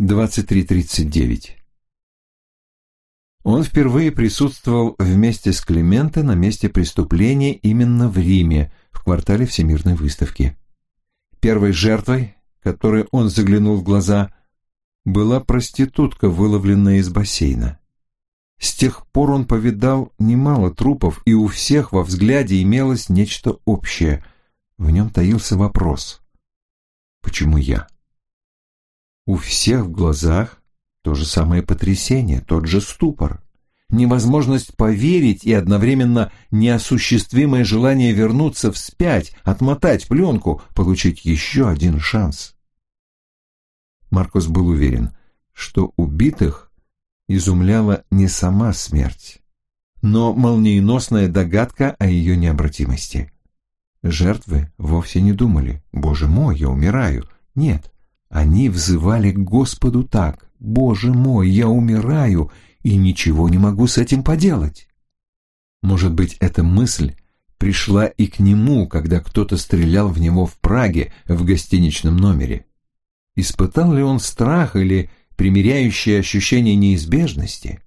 23.39 Он впервые присутствовал вместе с Клименто на месте преступления именно в Риме, в квартале Всемирной выставки. Первой жертвой, которой он заглянул в глаза, была проститутка, выловленная из бассейна. С тех пор он повидал немало трупов, и у всех во взгляде имелось нечто общее. В нем таился вопрос. Почему я? У всех в глазах то же самое потрясение, тот же ступор. Невозможность поверить и одновременно неосуществимое желание вернуться вспять, отмотать пленку, получить еще один шанс. Маркус был уверен, что убитых изумляла не сама смерть, но молниеносная догадка о ее необратимости. Жертвы вовсе не думали «Боже мой, я умираю». Нет, они взывали к Господу так «Боже мой, я умираю и ничего не могу с этим поделать». Может быть, эта мысль пришла и к нему, когда кто-то стрелял в него в Праге в гостиничном номере. Испытал ли он страх или примиряющее ощущение неизбежности?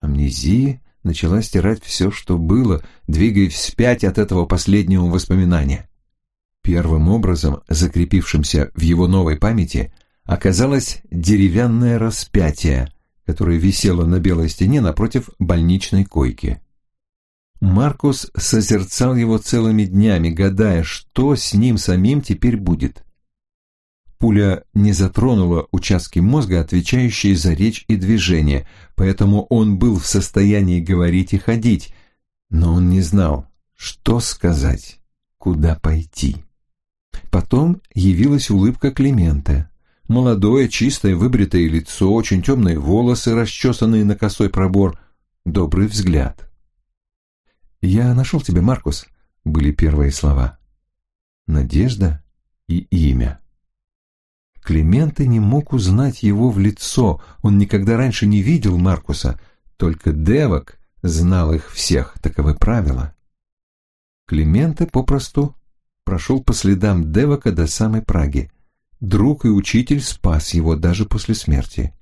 Амнезия начала стирать все, что было, двигаясь вспять от этого последнего воспоминания. Первым образом, закрепившимся в его новой памяти, оказалось деревянное распятие, которое висело на белой стене напротив больничной койки. Маркус созерцал его целыми днями, гадая, что с ним самим теперь будет. Пуля не затронула участки мозга, отвечающие за речь и движение, поэтому он был в состоянии говорить и ходить, но он не знал, что сказать, куда пойти. Потом явилась улыбка Климента. Молодое, чистое, выбритое лицо, очень темные волосы, расчесанные на косой пробор, добрый взгляд. «Я нашел тебя, Маркус», — были первые слова. Надежда и имя. Клименты не мог узнать его в лицо, он никогда раньше не видел Маркуса, только Девок знал их всех, таковы правила. Клименте попросту прошел по следам Девока до самой Праги. Друг и учитель спас его даже после смерти.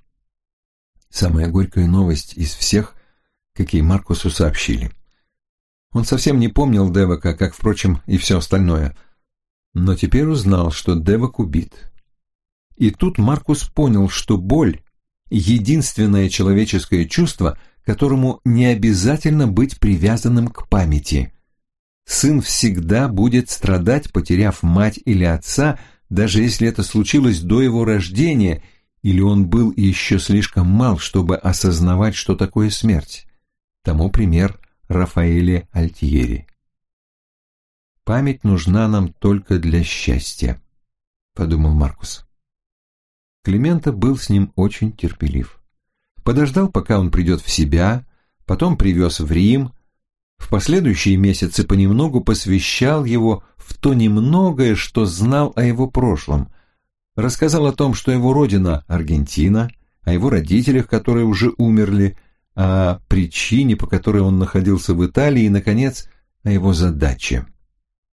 Самая горькая новость из всех, какие Маркусу сообщили. Он совсем не помнил Девока, как, впрочем, и все остальное, но теперь узнал, что Девок убит. И тут Маркус понял, что боль — единственное человеческое чувство, которому не обязательно быть привязанным к памяти. Сын всегда будет страдать, потеряв мать или отца, даже если это случилось до его рождения, или он был еще слишком мал, чтобы осознавать, что такое смерть. Тому пример Рафаэле Альтьери. «Память нужна нам только для счастья», — подумал Маркус. Климента был с ним очень терпелив. Подождал, пока он придет в себя, потом привез в Рим, в последующие месяцы понемногу посвящал его в то немногое, что знал о его прошлом. Рассказал о том, что его родина – Аргентина, о его родителях, которые уже умерли, о причине, по которой он находился в Италии и, наконец, о его задаче.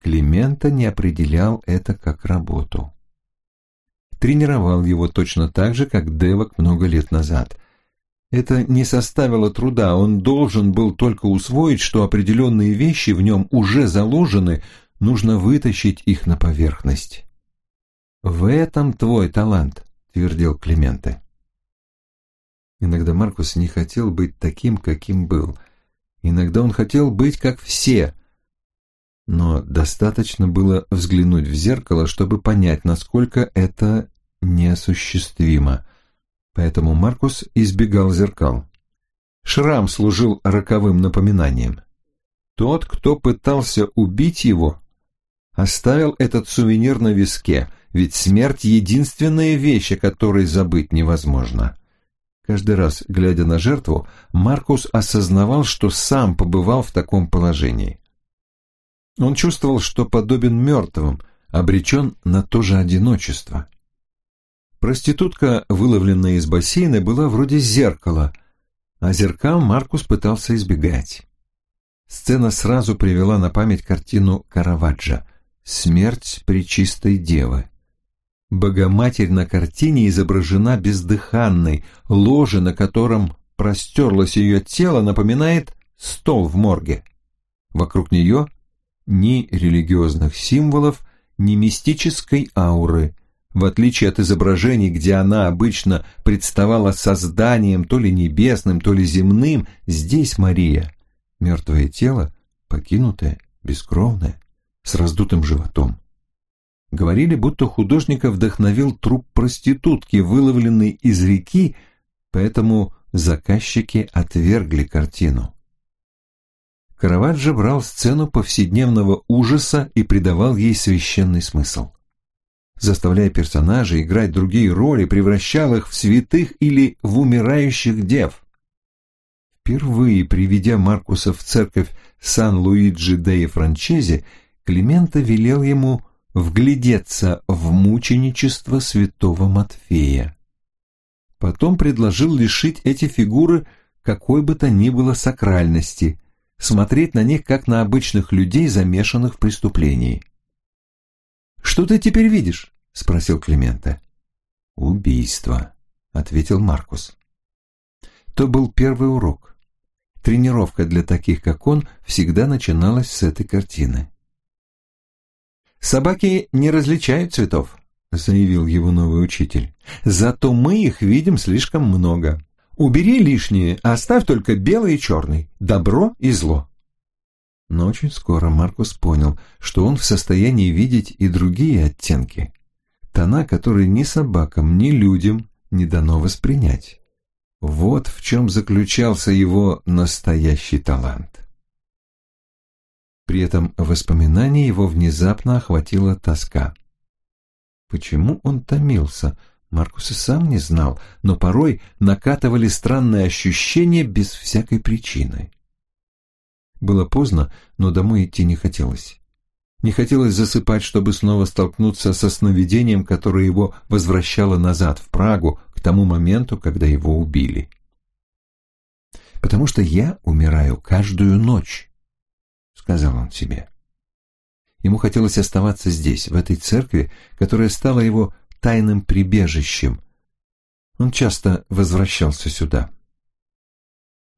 Климента не определял это как работу тренировал его точно так же, как Девок много лет назад. Это не составило труда, он должен был только усвоить, что определенные вещи в нем уже заложены, нужно вытащить их на поверхность. «В этом твой талант», — твердил Клименте. Иногда Маркус не хотел быть таким, каким был. Иногда он хотел быть как все, но достаточно было взглянуть в зеркало, чтобы понять, насколько это неосуществимо. Поэтому Маркус избегал зеркал. Шрам служил роковым напоминанием. Тот, кто пытался убить его, оставил этот сувенир на виске, ведь смерть — единственная вещь, о которой забыть невозможно. Каждый раз, глядя на жертву, Маркус осознавал, что сам побывал в таком положении. Он чувствовал, что подобен мертвым, обречен на то же одиночество. Проститутка, выловленная из бассейна, была вроде зеркала, а зеркал Маркус пытался избегать. Сцена сразу привела на память картину Караваджо «Смерть пречистой девы». Богоматерь на картине изображена бездыханной, ложе, на котором простерлось ее тело, напоминает стол в морге. Вокруг нее ни религиозных символов, ни мистической ауры. В отличие от изображений, где она обычно представала созданием то ли небесным, то ли земным, здесь Мария — мертвое тело, покинутое, бескровное, с раздутым животом. Говорили, будто художника вдохновил труп проститутки, выловленный из реки, поэтому заказчики отвергли картину. Караваджо брал сцену повседневного ужаса и придавал ей священный смысл. Заставляя персонажей играть другие роли, превращал их в святых или в умирающих дев. Впервые приведя Маркуса в церковь Сан-Луиджи де Франчези, Климента велел ему вглядеться в мученичество святого Матфея. Потом предложил лишить эти фигуры какой бы то ни было сакральности, смотреть на них как на обычных людей, замешанных в преступлении. «Что ты теперь видишь?» — спросил Климента. «Убийство», — ответил Маркус. То был первый урок. Тренировка для таких, как он, всегда начиналась с этой картины. «Собаки не различают цветов», — заявил его новый учитель. «Зато мы их видим слишком много. Убери лишнее, оставь только белый и черный, добро и зло». Но очень скоро Маркус понял, что он в состоянии видеть и другие оттенки. Тона, которые ни собакам, ни людям не дано воспринять. Вот в чем заключался его настоящий талант. При этом воспоминание его внезапно охватила тоска. Почему он томился, Маркус и сам не знал, но порой накатывали странные ощущения без всякой причины. Было поздно, но домой идти не хотелось. Не хотелось засыпать, чтобы снова столкнуться со сновидением, которое его возвращало назад, в Прагу, к тому моменту, когда его убили. «Потому что я умираю каждую ночь», — сказал он себе. Ему хотелось оставаться здесь, в этой церкви, которая стала его тайным прибежищем. Он часто возвращался сюда.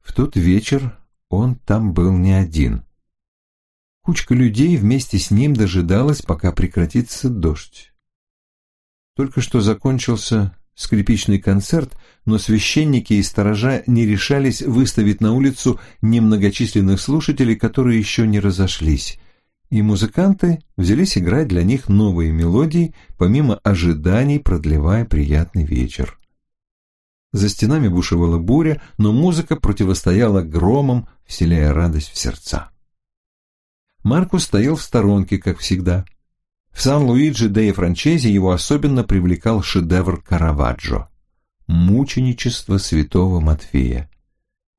В тот вечер он там был не один. Кучка людей вместе с ним дожидалась, пока прекратится дождь. Только что закончился скрипичный концерт, но священники и сторожа не решались выставить на улицу немногочисленных слушателей, которые еще не разошлись, и музыканты взялись играть для них новые мелодии, помимо ожиданий продлевая приятный вечер. За стенами бушевала буря, но музыка противостояла громам, вселяя радость в сердца. Маркус стоял в сторонке, как всегда. В Сан-Луиджи де Франчези его особенно привлекал шедевр Караваджо «Мученичество святого Матфея».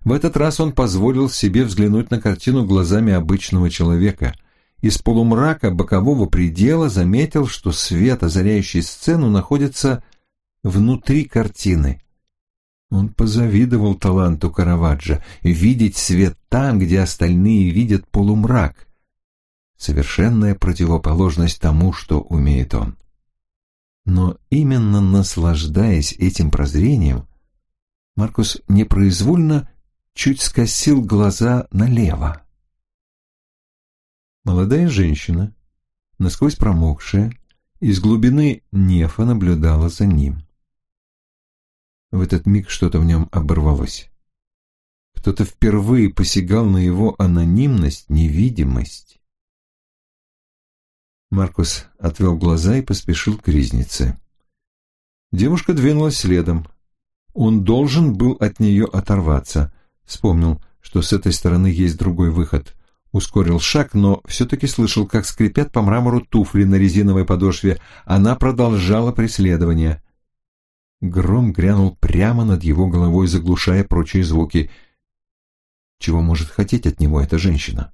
В этот раз он позволил себе взглянуть на картину глазами обычного человека. Из полумрака бокового предела заметил, что свет, озаряющий сцену, находится внутри картины. Он позавидовал таланту Караваджо видеть свет там, где остальные видят полумрак. Совершенная противоположность тому, что умеет он. Но именно наслаждаясь этим прозрением, Маркус непроизвольно чуть скосил глаза налево. Молодая женщина, насквозь промокшая, из глубины нефа наблюдала за ним. В этот миг что-то в нем оборвалось. Кто-то впервые посягал на его анонимность, невидимость. Маркус отвел глаза и поспешил к ризнице. Девушка двинулась следом. Он должен был от нее оторваться. Вспомнил, что с этой стороны есть другой выход. Ускорил шаг, но все-таки слышал, как скрипят по мрамору туфли на резиновой подошве. Она продолжала преследование. Гром грянул прямо над его головой, заглушая прочие звуки. Чего может хотеть от него эта женщина?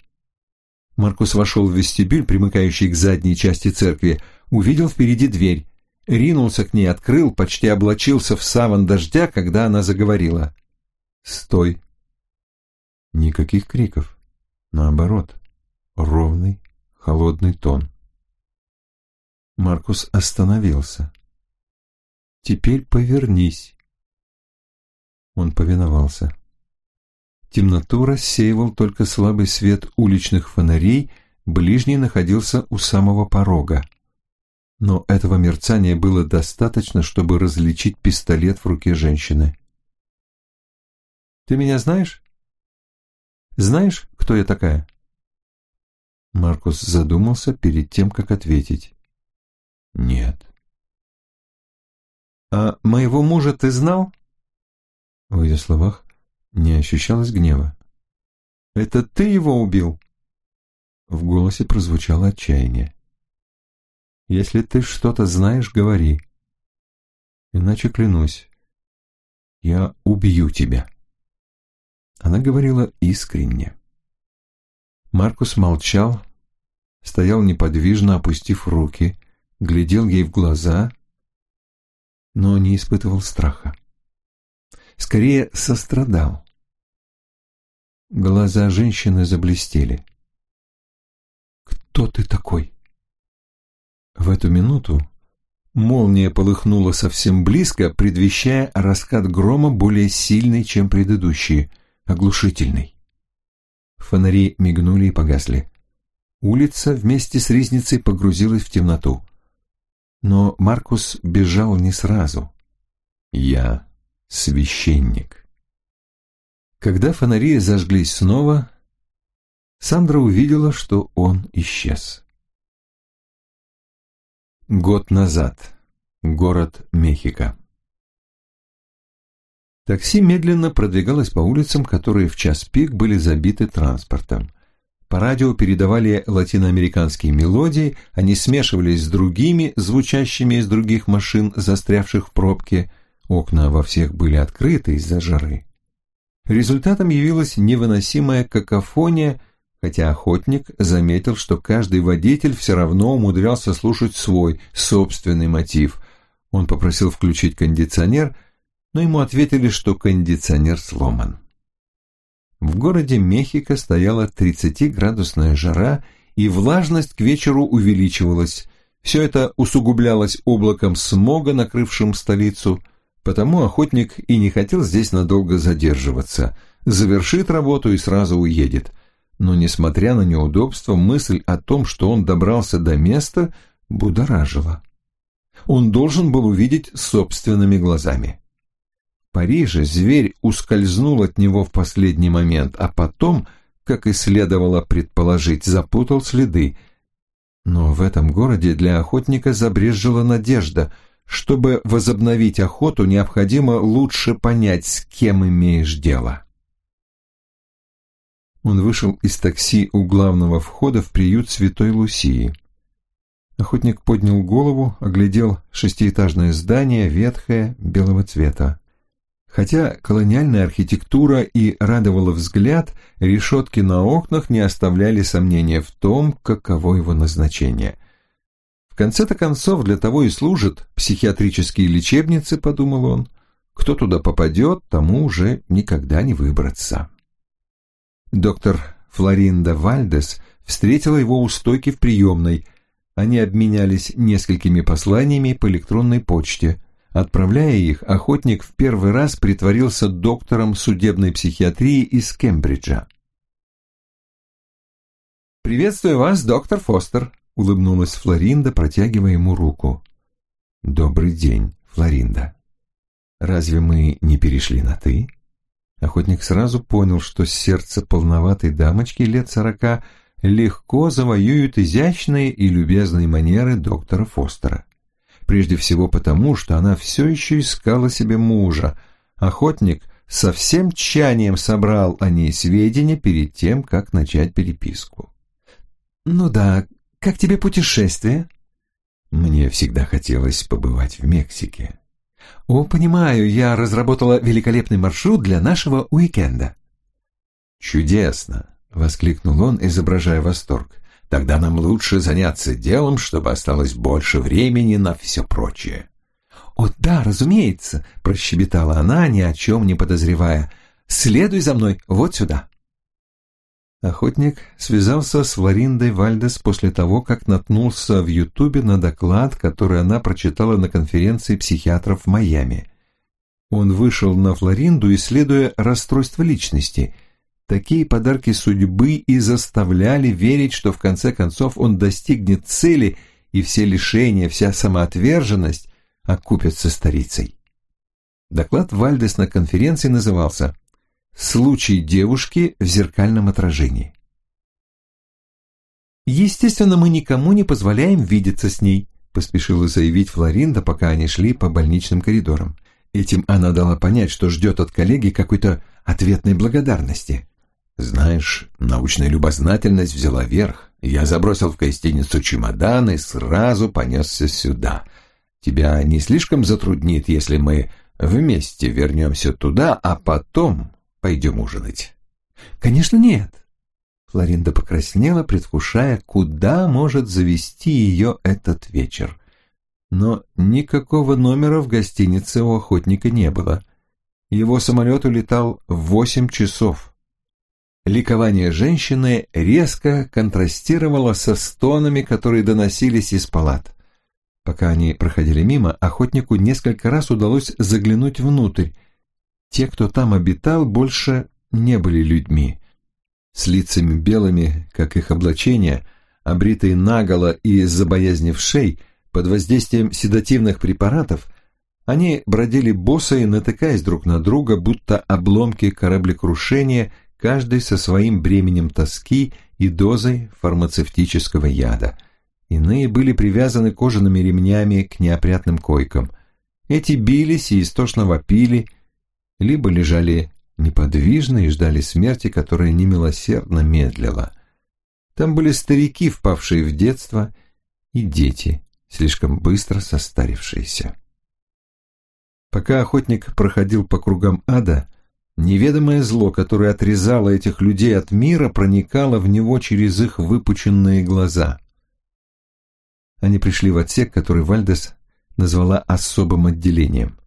Маркус вошел в вестибюль, примыкающий к задней части церкви, увидел впереди дверь, ринулся к ней, открыл, почти облачился в саван дождя, когда она заговорила. «Стой!» Никаких криков. Наоборот, ровный, холодный тон. Маркус остановился Теперь повернись. Он повиновался. Темноту рассеивал только слабый свет уличных фонарей, ближний находился у самого порога. Но этого мерцания было достаточно, чтобы различить пистолет в руке женщины. «Ты меня знаешь? Знаешь, кто я такая?» Маркус задумался перед тем, как ответить. «Нет». «А моего мужа ты знал?» В ее словах не ощущалось гнева. «Это ты его убил?» В голосе прозвучало отчаяние. «Если ты что-то знаешь, говори. Иначе клянусь, я убью тебя». Она говорила искренне. Маркус молчал, стоял неподвижно, опустив руки, глядел ей в глаза, но не испытывал страха. Скорее, сострадал. Глаза женщины заблестели. «Кто ты такой?» В эту минуту молния полыхнула совсем близко, предвещая раскат грома более сильный, чем предыдущие, оглушительный. Фонари мигнули и погасли. Улица вместе с ризницей погрузилась в темноту. Но Маркус бежал не сразу. «Я священник». Когда фонари зажглись снова, Сандра увидела, что он исчез. Год назад. Город Мехико. Такси медленно продвигалось по улицам, которые в час пик были забиты транспортом. По радио передавали латиноамериканские мелодии, они смешивались с другими, звучащими из других машин, застрявших в пробке. Окна во всех были открыты из-за жары. Результатом явилась невыносимая какофония, хотя охотник заметил, что каждый водитель все равно умудрялся слушать свой собственный мотив. Он попросил включить кондиционер – но ему ответили, что кондиционер сломан. В городе Мехико стояла 30-градусная жара, и влажность к вечеру увеличивалась. Все это усугублялось облаком смога, накрывшим столицу, потому охотник и не хотел здесь надолго задерживаться. Завершит работу и сразу уедет. Но, несмотря на неудобства, мысль о том, что он добрался до места, будоражила. Он должен был увидеть собственными глазами. Париже зверь ускользнул от него в последний момент, а потом, как и следовало предположить, запутал следы. Но в этом городе для охотника забрежжила надежда. Чтобы возобновить охоту, необходимо лучше понять, с кем имеешь дело. Он вышел из такси у главного входа в приют Святой Лусии. Охотник поднял голову, оглядел шестиэтажное здание, ветхое, белого цвета. Хотя колониальная архитектура и радовала взгляд, решетки на окнах не оставляли сомнения в том, каково его назначение. В конце-то концов, для того и служат психиатрические лечебницы, подумал он. Кто туда попадет, тому уже никогда не выбраться. Доктор Флоринда Вальдес встретила его у стойки в приемной. Они обменялись несколькими посланиями по электронной почте – Отправляя их, охотник в первый раз притворился доктором судебной психиатрии из Кембриджа. «Приветствую вас, доктор Фостер», — улыбнулась Флоринда, протягивая ему руку. «Добрый день, Флоринда. Разве мы не перешли на «ты»?» Охотник сразу понял, что сердце полноватой дамочки лет сорока легко завоюют изящные и любезные манеры доктора Фостера прежде всего потому, что она все еще искала себе мужа. Охотник со всем тщанием собрал о ней сведения перед тем, как начать переписку. «Ну да, как тебе путешествие?» «Мне всегда хотелось побывать в Мексике». «О, понимаю, я разработала великолепный маршрут для нашего уикенда». «Чудесно!» — воскликнул он, изображая восторг. Тогда нам лучше заняться делом, чтобы осталось больше времени на все прочее. «О, да, разумеется», — прощебетала она, ни о чем не подозревая. «Следуй за мной вот сюда». Охотник связался с Флориндой Вальдес после того, как наткнулся в Ютубе на доклад, который она прочитала на конференции психиатров в Майами. Он вышел на Флоринду, исследуя расстройство личности. Такие подарки судьбы и заставляли верить, что в конце концов он достигнет цели, и все лишения, вся самоотверженность окупятся старицей. Доклад Вальдес на конференции назывался Случай девушки в зеркальном отражении. «Естественно, мы никому не позволяем видеться с ней», поспешила заявить Флоринда, пока они шли по больничным коридорам. Этим она дала понять, что ждет от коллеги какой-то ответной благодарности. «Знаешь, научная любознательность взяла верх. Я забросил в гостиницу чемодан и сразу понесся сюда. Тебя не слишком затруднит, если мы вместе вернемся туда, а потом Пойдем ужинать». «Конечно нет». Флоринда покраснела, предвкушая, куда может завести ее этот вечер. Но никакого номера в гостинице у охотника не было. Его самолет улетал в восемь часов. Ликование женщины резко контрастировало со стонами, которые доносились из палат. Пока они проходили мимо, охотнику несколько раз удалось заглянуть внутрь, те, кто там обитал, больше не были людьми. С лицами белыми, как их облачение, обритые наголо и из-за боязни вшей, под воздействием седативных препаратов, они бродили босые, натыкаясь друг на друга, будто обломки кораблекрушения, каждый со своим бременем тоски и дозой фармацевтического яда. Иные были привязаны кожаными ремнями к неопрятным койкам. Эти бились и истошно вопили – либо лежали неподвижно и ждали смерти, которая немилосердно медлила. Там были старики, впавшие в детство, и дети, слишком быстро состарившиеся. Пока охотник проходил по кругам ада, неведомое зло, которое отрезало этих людей от мира, проникало в него через их выпученные глаза. Они пришли в отсек, который Вальдес назвала особым отделением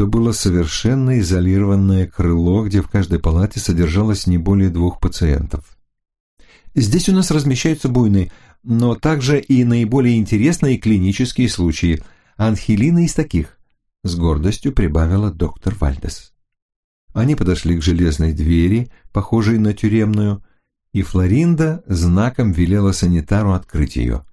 то было совершенно изолированное крыло, где в каждой палате содержалось не более двух пациентов. Здесь у нас размещаются буйные, но также и наиболее интересные клинические случаи. Анхелина из таких, с гордостью прибавила доктор Вальдес. Они подошли к железной двери, похожей на тюремную, и Флоринда знаком велела санитару открыть ее.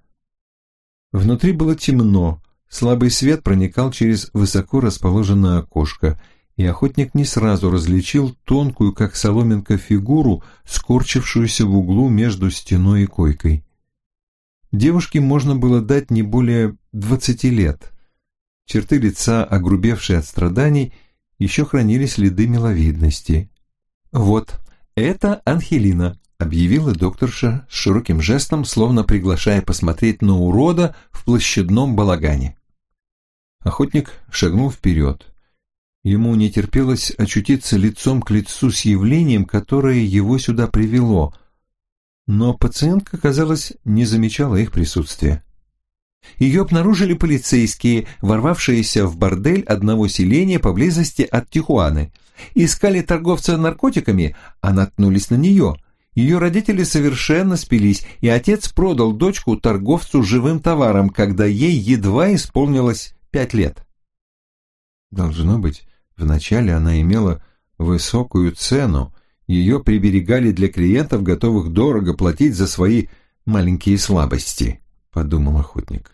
Внутри было темно, Слабый свет проникал через высоко расположенное окошко, и охотник не сразу различил тонкую, как соломинка, фигуру, скорчившуюся в углу между стеной и койкой. Девушке можно было дать не более двадцати лет. Черты лица, огрубевшие от страданий, еще хранили следы миловидности. «Вот, это Анхелина», — объявила докторша с широким жестом, словно приглашая посмотреть на урода в площадном балагане. Охотник шагнул вперед. Ему не терпелось очутиться лицом к лицу с явлением, которое его сюда привело, но пациентка, казалось, не замечала их присутствия. Ее обнаружили полицейские, ворвавшиеся в бордель одного селения поблизости от Тихуаны. Искали торговца наркотиками, а наткнулись на нее. Ее родители совершенно спились, и отец продал дочку торговцу живым товаром, когда ей едва исполнилось пять лет. Должно быть, вначале она имела высокую цену, ее приберегали для клиентов, готовых дорого платить за свои маленькие слабости, подумал охотник.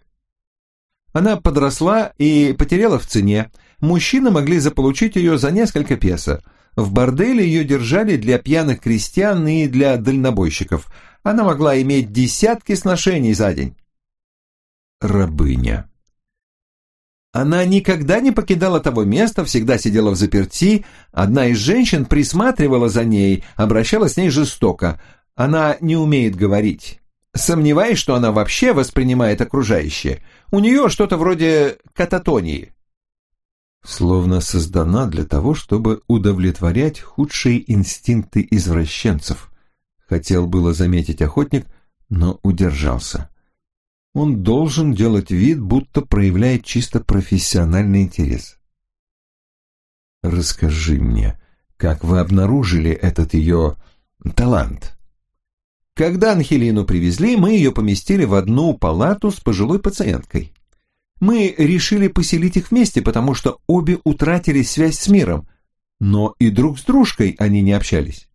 Она подросла и потеряла в цене. Мужчины могли заполучить ее за несколько песо. В борделе ее держали для пьяных крестьян и для дальнобойщиков. Она могла иметь десятки сношений за день. Рабыня. Она никогда не покидала того места, всегда сидела в заперти. Одна из женщин присматривала за ней, обращалась с ней жестоко. Она не умеет говорить. Сомневаюсь, что она вообще воспринимает окружающее. У нее что-то вроде кататонии. Словно создана для того, чтобы удовлетворять худшие инстинкты извращенцев. Хотел было заметить охотник, но удержался он должен делать вид, будто проявляет чисто профессиональный интерес. «Расскажи мне, как вы обнаружили этот ее талант?» Когда Анхелину привезли, мы ее поместили в одну палату с пожилой пациенткой. Мы решили поселить их вместе, потому что обе утратили связь с миром, но и друг с дружкой они не общались.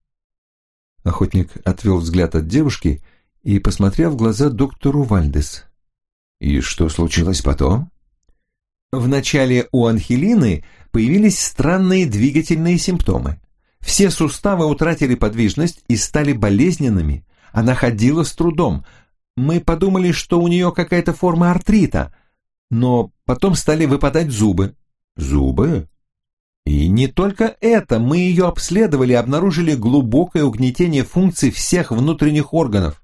Охотник отвел взгляд от девушки и посмотрел в глаза доктору Вальдес. «И что случилось потом?» Вначале у Анхелины появились странные двигательные симптомы. Все суставы утратили подвижность и стали болезненными. Она ходила с трудом. Мы подумали, что у нее какая-то форма артрита, но потом стали выпадать зубы. Зубы? И не только это, мы ее обследовали и обнаружили глубокое угнетение функций всех внутренних органов.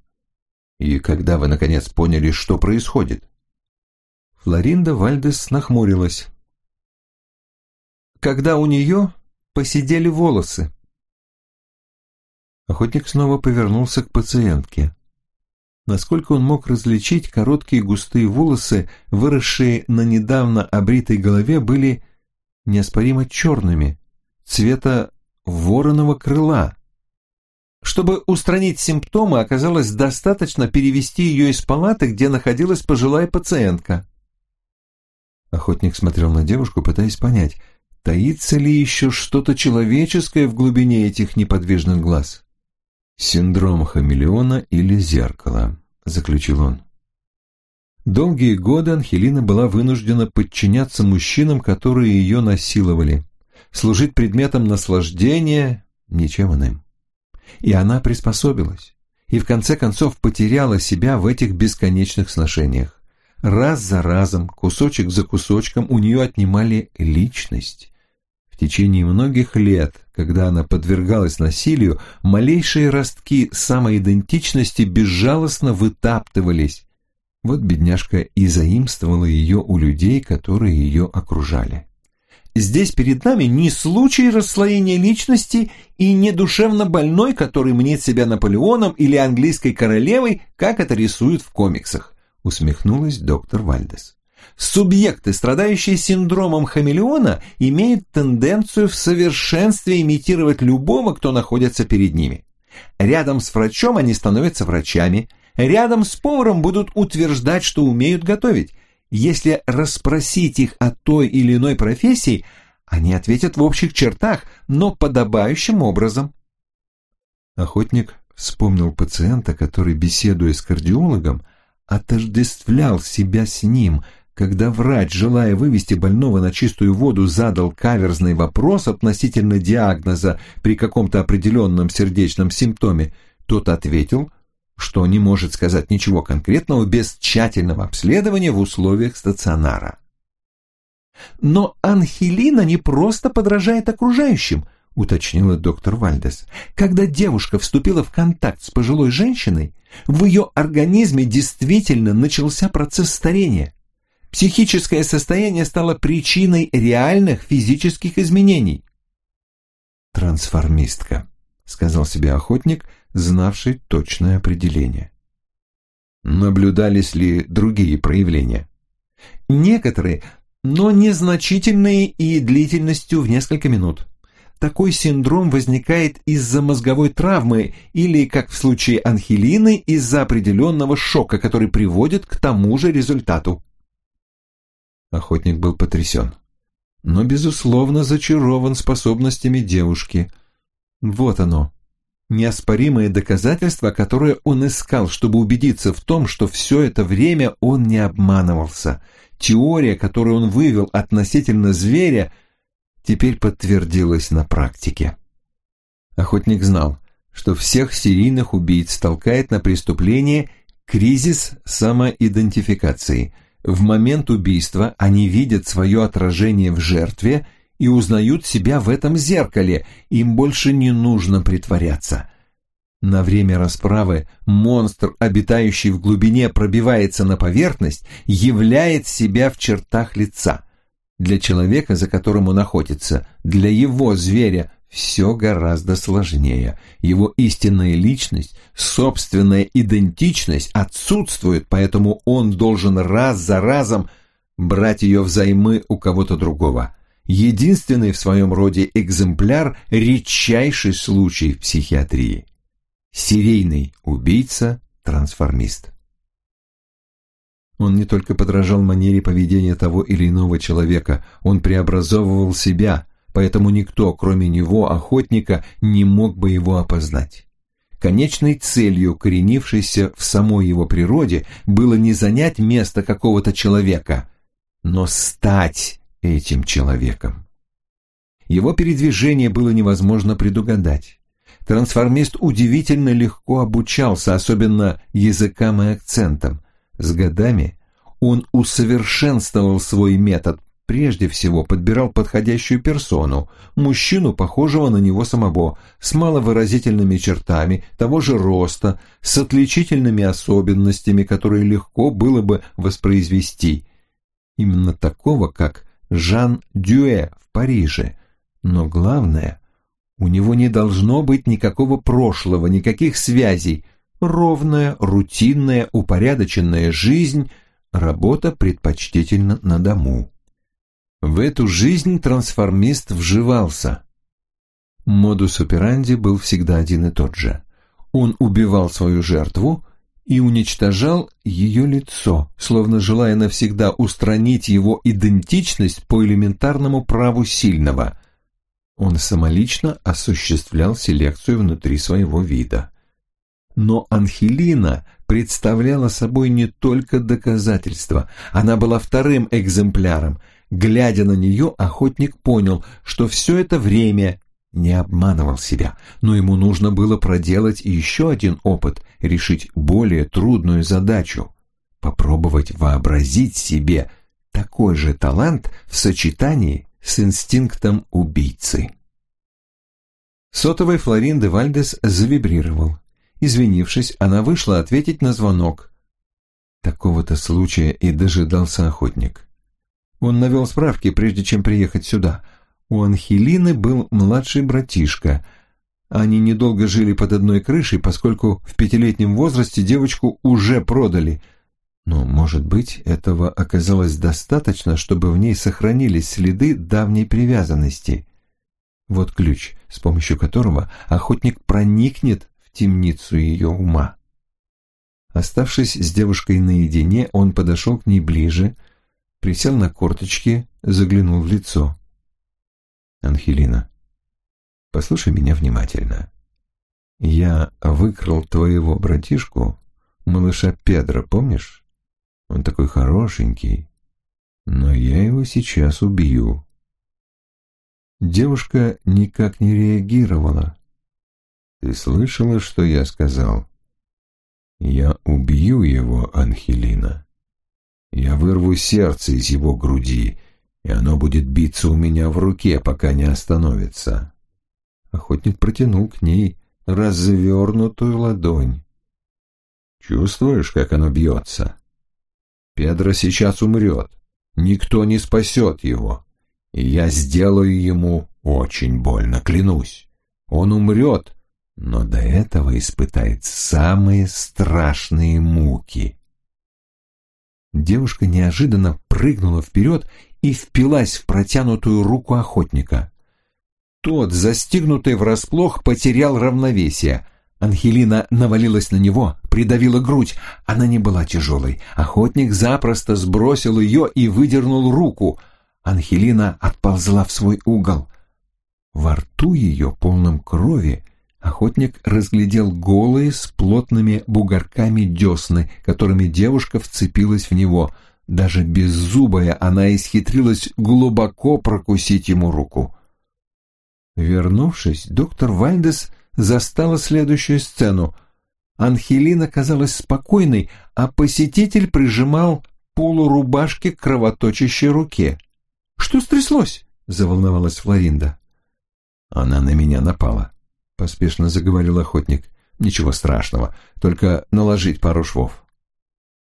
И когда вы, наконец, поняли, что происходит? Флоринда Вальдес нахмурилась. Когда у нее посидели волосы. Охотник снова повернулся к пациентке. Насколько он мог различить, короткие густые волосы, выросшие на недавно обритой голове, были неоспоримо черными, цвета вороного крыла. Чтобы устранить симптомы, оказалось достаточно перевести ее из палаты, где находилась пожилая пациентка. Охотник смотрел на девушку, пытаясь понять, таится ли еще что-то человеческое в глубине этих неподвижных глаз. «Синдром хамелеона или зеркала», — заключил он. Долгие годы Анхелина была вынуждена подчиняться мужчинам, которые ее насиловали, служить предметом наслаждения, ничем иным. И она приспособилась, и в конце концов потеряла себя в этих бесконечных сношениях. Раз за разом, кусочек за кусочком у нее отнимали личность, в течение многих лет, когда она подвергалась насилию, малейшие ростки самоидентичности безжалостно вытаптывались. Вот бедняжка и заимствовала ее у людей, которые ее окружали. Здесь перед нами не случай расслоения личности и не душевно больной, который мнит себя Наполеоном или английской королевой, как это рисуют в комиксах, усмехнулась доктор Вальдес. Субъекты, страдающие синдромом хамелеона, имеют тенденцию в совершенстве имитировать любого, кто находится перед ними. Рядом с врачом они становятся врачами, рядом с поваром будут утверждать, что умеют готовить. Если расспросить их о той или иной профессии, они ответят в общих чертах, но подобающим образом. Охотник вспомнил пациента, который, беседуя с кардиологом, отождествлял себя с ним, когда врач, желая вывести больного на чистую воду, задал каверзный вопрос относительно диагноза при каком-то определенном сердечном симптоме, тот ответил, что не может сказать ничего конкретного без тщательного обследования в условиях стационара. Но Анхелина не просто подражает окружающим, уточнила доктор Вальдес. Когда девушка вступила в контакт с пожилой женщиной, в ее организме действительно начался процесс старения. Психическое состояние стало причиной реальных физических изменений. «Трансформистка», — сказал себе охотник, знавший точное определение. Наблюдались ли другие проявления? Некоторые, но незначительные и длительностью в несколько минут. Такой синдром возникает из-за мозговой травмы или, как в случае анхелины, из-за определенного шока, который приводит к тому же результату. Охотник был потрясен, но, безусловно, зачарован способностями девушки. Вот оно, неоспоримое доказательство, которое он искал, чтобы убедиться в том, что все это время он не обманывался. Теория, которую он вывел относительно зверя, теперь подтвердилась на практике. Охотник знал, что всех серийных убийц толкает на преступление кризис самоидентификации – в момент убийства они видят свое отражение в жертве и узнают себя в этом зеркале, им больше не нужно притворяться. На время расправы монстр, обитающий в глубине, пробивается на поверхность, являет себя в чертах лица. Для человека, за которым он охотится, для его зверя все гораздо сложнее. Его истинная личность, собственная идентичность отсутствует, поэтому он должен раз за разом брать ее взаймы у кого-то другого. Единственный в своем роде экземпляр – редчайший случай в психиатрии. серийный убийца-трансформист. Он не только подражал манере поведения того или иного человека, он преобразовывал себя, поэтому никто, кроме него, охотника, не мог бы его опознать. Конечной целью, коренившейся в самой его природе, было не занять место какого-то человека, но стать этим человеком. Его передвижение было невозможно предугадать. Трансформист удивительно легко обучался, особенно языкам и акцентам. С годами он усовершенствовал свой метод, прежде всего подбирал подходящую персону, мужчину, похожего на него самого, с маловыразительными чертами, того же роста, с отличительными особенностями, которые легко было бы воспроизвести. Именно такого, как Жан Дюэ в Париже. Но главное, у него не должно быть никакого прошлого, никаких связей, ровная, рутинная, упорядоченная жизнь, работа предпочтительно на дому. В эту жизнь трансформист вживался. Модус операнди был всегда один и тот же. Он убивал свою жертву и уничтожал ее лицо, словно желая навсегда устранить его идентичность по элементарному праву сильного. Он самолично осуществлял селекцию внутри своего вида. Но Анхелина представляла собой не только доказательство, она была вторым экземпляром. Глядя на нее, охотник понял, что все это время не обманывал себя, но ему нужно было проделать еще один опыт, решить более трудную задачу, попробовать вообразить себе такой же талант в сочетании с инстинктом убийцы. Сотовый Флорин Вальдес завибрировал. Извинившись, она вышла ответить на звонок. Такого-то случая и дожидался охотник. Он навел справки, прежде чем приехать сюда. У Анхелины был младший братишка. Они недолго жили под одной крышей, поскольку в пятилетнем возрасте девочку уже продали. Но, может быть, этого оказалось достаточно, чтобы в ней сохранились следы давней привязанности. Вот ключ, с помощью которого охотник проникнет темницу ее ума. Оставшись с девушкой наедине, он подошел к ней ближе, присел на корточки, заглянул в лицо. «Анхелина, послушай меня внимательно. Я выкрал твоего братишку, малыша Педро, помнишь? Он такой хорошенький, но я его сейчас убью». Девушка никак не реагировала, ты слышала, что я сказал? Я убью его, Анхелина. Я вырву сердце из его груди, и оно будет биться у меня в руке, пока не остановится. Охотник протянул к ней развернутую ладонь. Чувствуешь, как оно бьется? Педро сейчас умрет. Никто не спасет его. И я сделаю ему очень больно, клянусь. Он умрет, но до этого испытает самые страшные муки. Девушка неожиданно прыгнула вперед и впилась в протянутую руку охотника. Тот, застигнутый врасплох, потерял равновесие. Анхелина навалилась на него, придавила грудь. Она не была тяжелой. Охотник запросто сбросил ее и выдернул руку. Анхелина отползла в свой угол. Во рту ее, полном крови, охотник разглядел голые с плотными бугорками десны, которыми девушка вцепилась в него. Даже беззубая она исхитрилась глубоко прокусить ему руку. Вернувшись, доктор Вальдес застала следующую сцену. Анхелина казалась спокойной, а посетитель прижимал полурубашки к кровоточащей руке. «Что стряслось?» — заволновалась Флоринда. Она на меня напала. — поспешно заговорил охотник. «Ничего страшного, только наложить пару швов».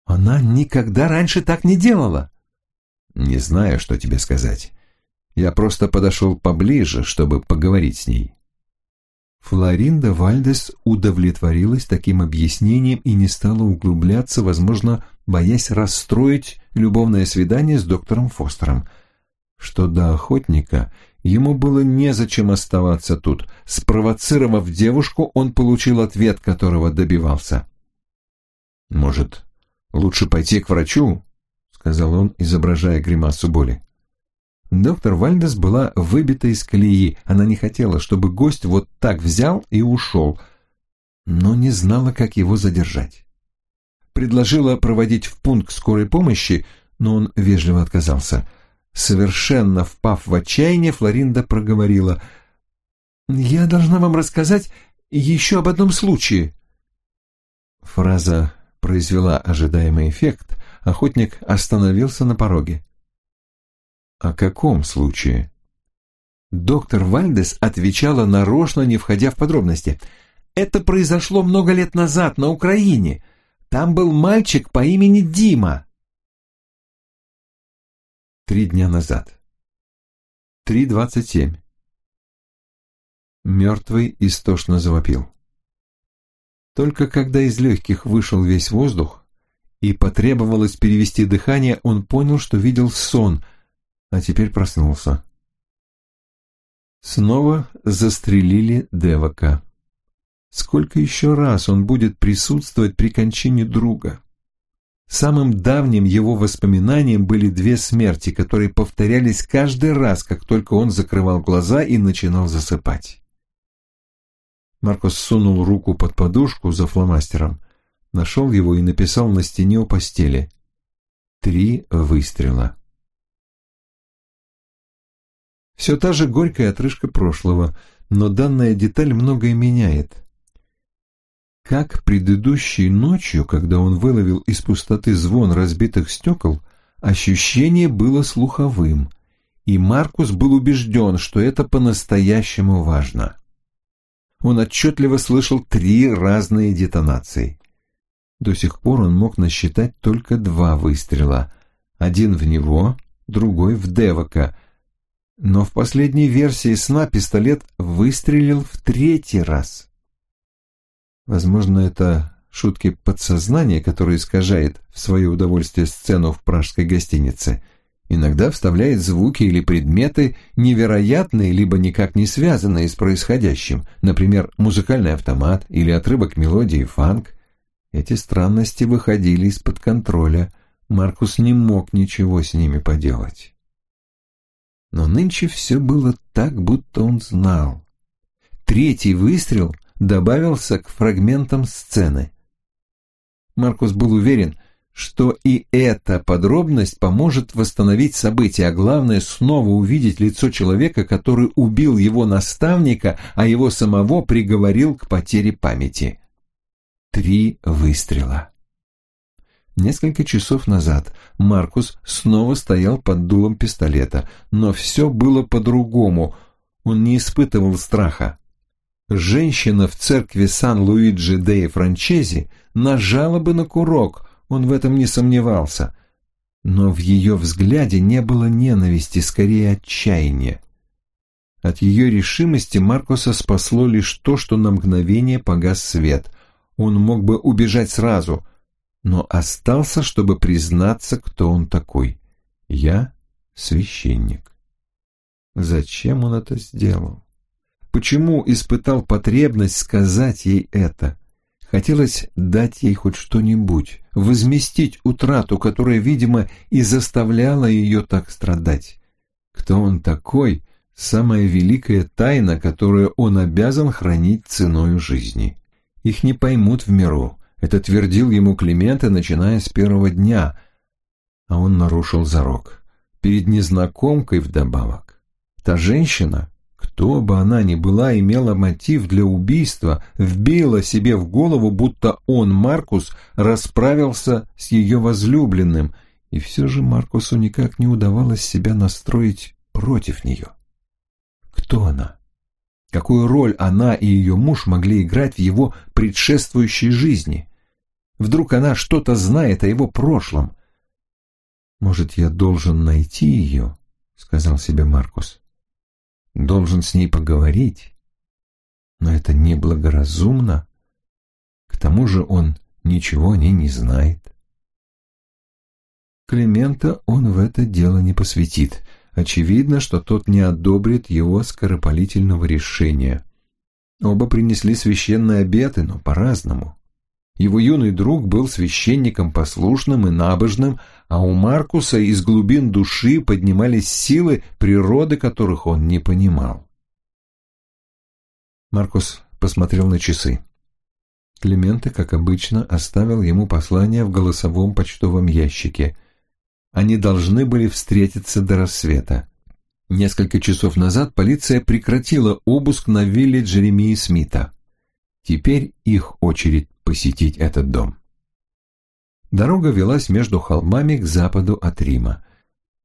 «Она никогда раньше так не делала». «Не знаю, что тебе сказать. Я просто подошел поближе, чтобы поговорить с ней». Флоринда Вальдес удовлетворилась таким объяснением и не стала углубляться, возможно, боясь расстроить любовное свидание с доктором Фостером. что до охотника ему было незачем оставаться тут. Спровоцировав девушку, он получил ответ, которого добивался. «Может, лучше пойти к врачу?» — сказал он, изображая гримасу боли. Доктор Вальдес была выбита из колеи. Она не хотела, чтобы гость вот так взял и ушел, но не знала, как его задержать. Предложила проводить в пункт скорой помощи, но он вежливо отказался. Совершенно впав в отчаяние, Флоринда проговорила. «Я должна вам рассказать еще об одном случае». Фраза произвела ожидаемый эффект. Охотник остановился на пороге. «О каком случае?» Доктор Вальдес отвечала нарочно, не входя в подробности. «Это произошло много лет назад на Украине. Там был мальчик по имени Дима». Три дня назад. Три двадцать семь. Мертвый истошно завопил. Только когда из легких вышел весь воздух и потребовалось перевести дыхание, он понял, что видел сон, а теперь проснулся. Снова застрелили Девака. Сколько еще раз он будет присутствовать при кончине друга? Самым давним его воспоминанием были две смерти, которые повторялись каждый раз, как только он закрывал глаза и начинал засыпать. Маркос сунул руку под подушку за фломастером, нашел его и написал на стене у постели. Три выстрела. Все та же горькая отрыжка прошлого, но данная деталь многое меняет. Как предыдущей ночью, когда он выловил из пустоты звон разбитых стекол, ощущение было слуховым, и Маркус был убежден, что это по-настоящему важно. Он отчетливо слышал три разные детонации. До сих пор он мог насчитать только два выстрела. Один в него, другой в Девока, но в последней версии сна пистолет выстрелил в третий раз. Возможно, это шутки подсознания, которое искажает в свое удовольствие сцену в пражской гостинице. Иногда вставляет звуки или предметы невероятные, либо никак не связанные с происходящим, например, музыкальный автомат или отрывок мелодии фанк. Эти странности выходили из-под контроля, Маркус не мог ничего с ними поделать. Но нынче все было так, будто он знал. Третий выстрел добавился к фрагментам сцены. Маркус был уверен, что и эта подробность поможет восстановить события, а главное снова увидеть лицо человека, который убил его наставника, а его самого приговорил к потере памяти. Три выстрела. Несколько часов назад Маркус снова стоял под дулом пистолета, но все было по-другому. Он не испытывал страха. Женщина в церкви Сан-Луиджи де Франчези нажала бы на курок, он в этом не сомневался. Но в ее взгляде не было ненависти, скорее отчаяния. От ее решимости Маркоса спасло лишь то, что на мгновение погас свет. Он мог бы убежать сразу, но остался, чтобы признаться, кто он такой. Я священник. Зачем он это сделал? Почему испытал потребность сказать ей это? Хотелось дать ей хоть что-нибудь, возместить утрату, которая, видимо, и заставляла ее так страдать. Кто он такой? Самая великая тайна, которую он обязан хранить ценой жизни. Их не поймут в миру. Это твердил ему Климента, начиная с первого дня. А он нарушил зарок. Перед незнакомкой вдобавок. Та женщина, кто бы она ни была, имела мотив для убийства, вбила себе в голову, будто он, Маркус, расправился с ее возлюбленным, и все же Маркусу никак не удавалось себя настроить против нее. Кто она? Какую роль она и ее муж могли играть в его предшествующей жизни? Вдруг она что-то знает о его прошлом? «Может, я должен найти ее?» — сказал себе Маркус должен с ней поговорить, но это неблагоразумно. К тому же он ничего о ней не знает. Климента он в это дело не посвятит. Очевидно, что тот не одобрит его скоропалительного решения. Оба принесли священные обеты, но по-разному. Его юный друг был священником послушным и набожным, а у Маркуса из глубин души поднимались силы, природы которых он не понимал. Маркус посмотрел на часы. Клименте, как обычно, оставил ему послание в голосовом почтовом ящике. Они должны были встретиться до рассвета. Несколько часов назад полиция прекратила обыск на вилле Джеремии Смита. Теперь их очередь посетить этот дом. Дорога велась между холмами к западу от Рима.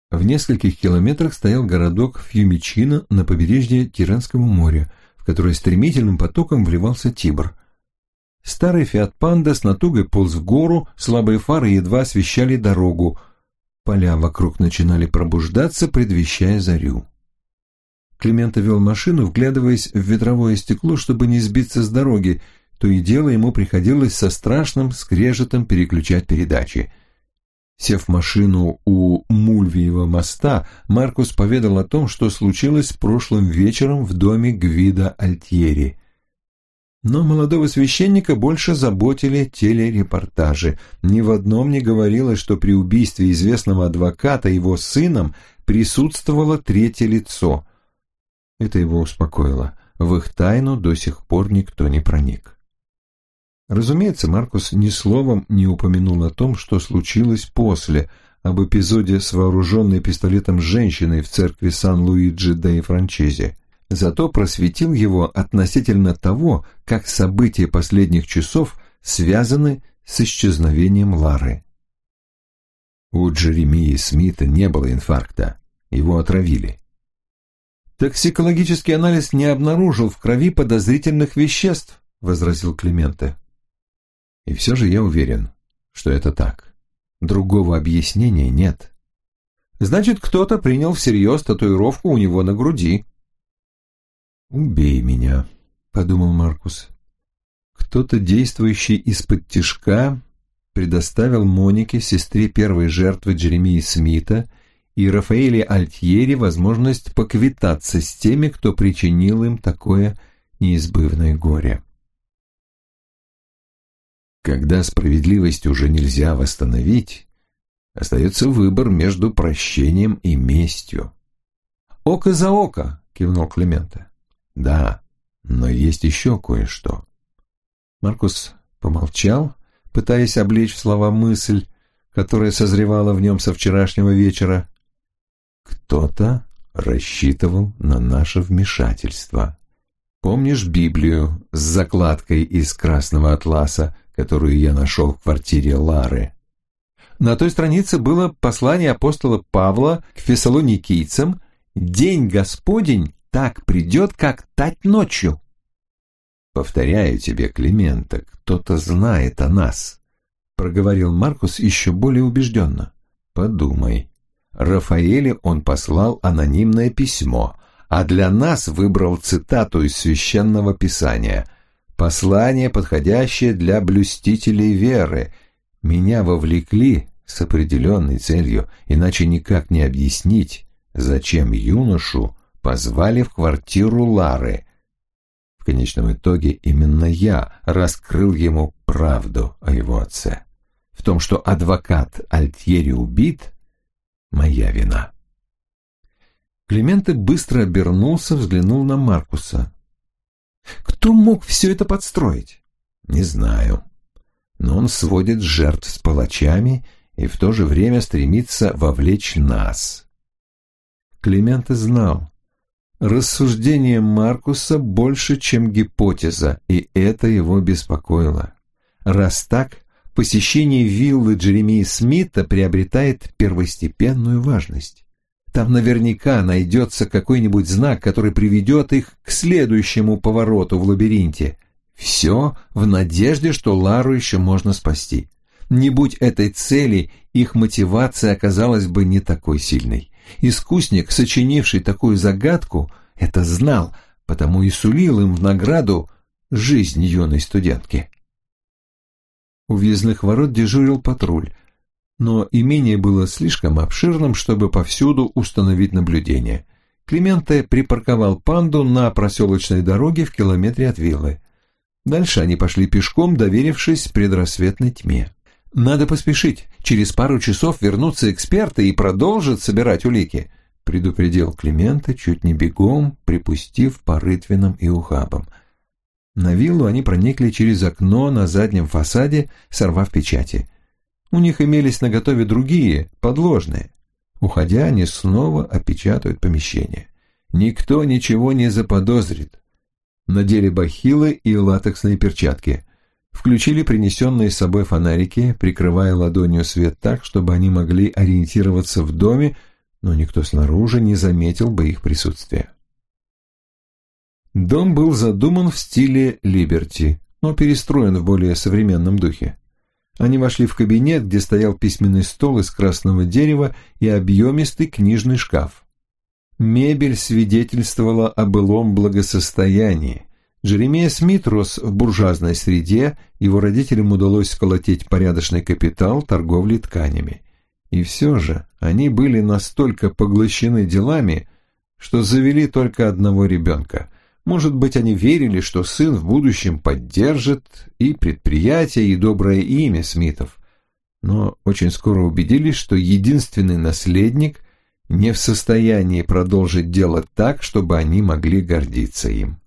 В нескольких километрах стоял городок Фьюмичино на побережье Тиранского моря, в который стремительным потоком вливался Тибр. Старый Фиат Панда с натугой полз в гору, слабые фары едва освещали дорогу. Поля вокруг начинали пробуждаться, предвещая зарю. Климента вел машину, вглядываясь в ветровое стекло, чтобы не сбиться с дороги, то и дело ему приходилось со страшным скрежетом переключать передачи. Сев в машину у Мульвиева моста, Маркус поведал о том, что случилось прошлым вечером в доме Гвида Альтьери. Но молодого священника больше заботили телерепортажи. Ни в одном не говорилось, что при убийстве известного адвоката его сыном присутствовало третье лицо. Это его успокоило. В их тайну до сих пор никто не проник. Разумеется, Маркус ни словом не упомянул о том, что случилось после, об эпизоде с вооруженной пистолетом женщиной в церкви Сан-Луиджи де Франчези. Зато просветил его относительно того, как события последних часов связаны с исчезновением Лары. У Джеремии Смита не было инфаркта, его отравили. «Токсикологический анализ не обнаружил в крови подозрительных веществ», — возразил Клименте. И все же я уверен, что это так. Другого объяснения нет. Значит, кто-то принял всерьез татуировку у него на груди. «Убей меня», — подумал Маркус. Кто-то, действующий из-под тишка, предоставил Монике, сестре первой жертвы Джеремии Смита, и Рафаэле Альтьери возможность поквитаться с теми, кто причинил им такое неизбывное горе. Когда справедливость уже нельзя восстановить, остается выбор между прощением и местью. «Око за око!» — кивнул Климента. «Да, но есть еще кое-что». Маркус помолчал, пытаясь облечь в слова мысль, которая созревала в нем со вчерашнего вечера. «Кто-то рассчитывал на наше вмешательство. Помнишь Библию с закладкой из красного атласа, которую я нашел в квартире Лары. На той странице было послание апостола Павла к фессалоникийцам «День Господень так придет, как тать ночью». «Повторяю тебе, Климента, кто-то знает о нас», — проговорил Маркус еще более убежденно. «Подумай. Рафаэле он послал анонимное письмо, а для нас выбрал цитату из священного писания — Послание, подходящее для блюстителей веры. Меня вовлекли с определенной целью, иначе никак не объяснить, зачем юношу позвали в квартиру Лары. В конечном итоге именно я раскрыл ему правду о его отце. В том, что адвокат Альтьери убит, моя вина. Клименте быстро обернулся, взглянул на Маркуса. Кто мог все это подстроить? Не знаю. Но он сводит жертв с палачами и в то же время стремится вовлечь нас. Климент знал. Рассуждение Маркуса больше, чем гипотеза, и это его беспокоило. Раз так, посещение виллы Джеремии Смита приобретает первостепенную важность. Там наверняка найдется какой-нибудь знак, который приведет их к следующему повороту в лабиринте. Все в надежде, что Лару еще можно спасти. Не будь этой цели, их мотивация оказалась бы не такой сильной. Искусник, сочинивший такую загадку, это знал, потому и сулил им в награду жизнь юной студентки. У въездных ворот дежурил патруль. Но имение было слишком обширным, чтобы повсюду установить наблюдение. Клименте припарковал панду на проселочной дороге в километре от виллы. Дальше они пошли пешком, доверившись предрассветной тьме. «Надо поспешить. Через пару часов вернутся эксперты и продолжат собирать улики», предупредил Климента, чуть не бегом, припустив по рытвинам и ухабам. На виллу они проникли через окно на заднем фасаде, сорвав печати. У них имелись наготове другие, подложные. Уходя, они снова опечатают помещение. Никто ничего не заподозрит. Надели бахилы и латексные перчатки. Включили принесенные с собой фонарики, прикрывая ладонью свет так, чтобы они могли ориентироваться в доме, но никто снаружи не заметил бы их присутствия. Дом был задуман в стиле «Либерти», но перестроен в более современном духе. Они вошли в кабинет, где стоял письменный стол из красного дерева и объемистый книжный шкаф. Мебель свидетельствовала о былом благосостоянии. Джеремия Смит рос в буржуазной среде, его родителям удалось сколотить порядочный капитал торговли тканями. И все же они были настолько поглощены делами, что завели только одного ребенка, может быть, они верили, что сын в будущем поддержит и предприятие, и доброе имя Смитов, но очень скоро убедились, что единственный наследник не в состоянии продолжить делать так, чтобы они могли гордиться им.